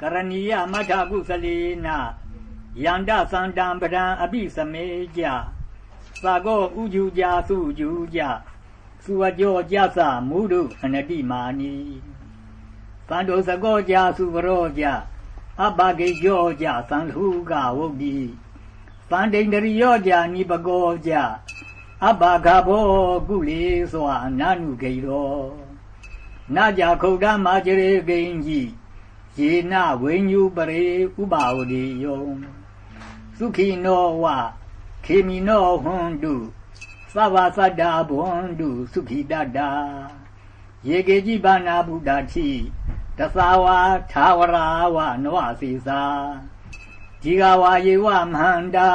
ကရဏီယမထကုသလေနယန္တသန္တံပဒံအပိစမေကြသာကောဥဂျူကြသုဂျူကြသုဝကြောကြသမုဒုအနတိမာနီသန္တောစကောကြသုဝရောကြအပဂေကြောကြသံထုကဝုတ်တိသန္တိန္ဒရိယောကြနိပကောကြအပဂဘောကုလေသောအနနုဂေရောနာကြခုတ်တမာကြရေဂိဉ္ကြီး ယေနဝိညုပရေဥပါဝတိယောသုခိနောဝခေမိနောဟွန်တုသဗ္ဗသတ္တာဘွန်တုသုခိတတ္တာယေကေจิပါဏဗုဒ္ဓတိတသဝါသာဝရာဝနဝစီစာဒီဃဝါယေဝမဟန္တာ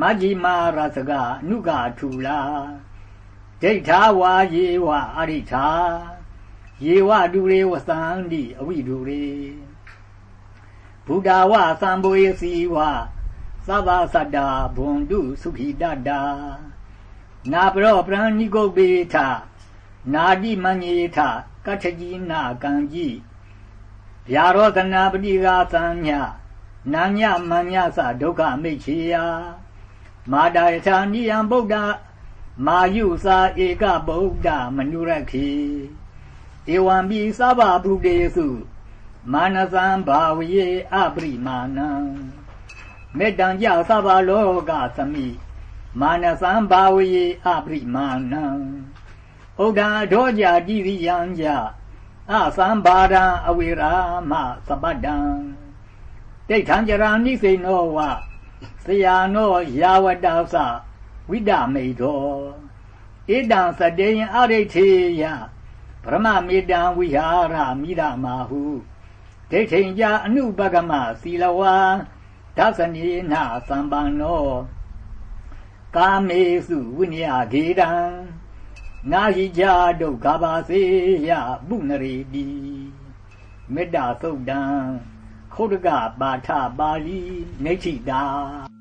မ ජ ္ဂျိမာရသကအနုကထူလာဒိဋ္ဌာဝါယေဝအရိဋ္ဌာ ယေဝဒုရေဝသန္တိအဝိဒုရေဘုဒ္ဓဝသံဘောယစီဝသဗ္ဗသတ္တာဘွန်တုသုခိတတ္တာနာပရောပရဏိကုတ်ပေထနာတိမညေထကထကြီးနာကံကြီးဗျာရောသနာပတိကာသံညနာညမညသဒုက္ခမိတ်ချေယမာတာယထာနိယံဗုဒ္ဓမာယုသာဧကဗုဒ္ဓမနုရခေ ဧဝံပိသဗ္ဗဗုတေစုမာနသံဘာဝယေအပရိမာဏံမေတ္တံကြသဗ္ဗလောကသမိမာနသံဘာဝယေအပရိမာဏံဥဒ္ဓဒောကြတိရိယံကြအသံဘာဒံအဝေရာမသပတ္တံဒိဋ္ဌံကြရာနိစိနောဝသယာနောယာဝတ္တသဝိဒမေတောဣဒံသတေယအရိဋ္ဌေယ ဗြဟ္မမေတံဝိဟာရမိရမာဟုဒိဋ္ဌိညအနုပကမသီလဝါဒသနေနသံပန္နောကာမေစုဝိနယဂေတံနာဟိကြဒုက္ခပါစေယပုနရေတိမေတ္တာသုတ်တံခုတ်တကပါထပါဠိနေဋ္ဌိတာ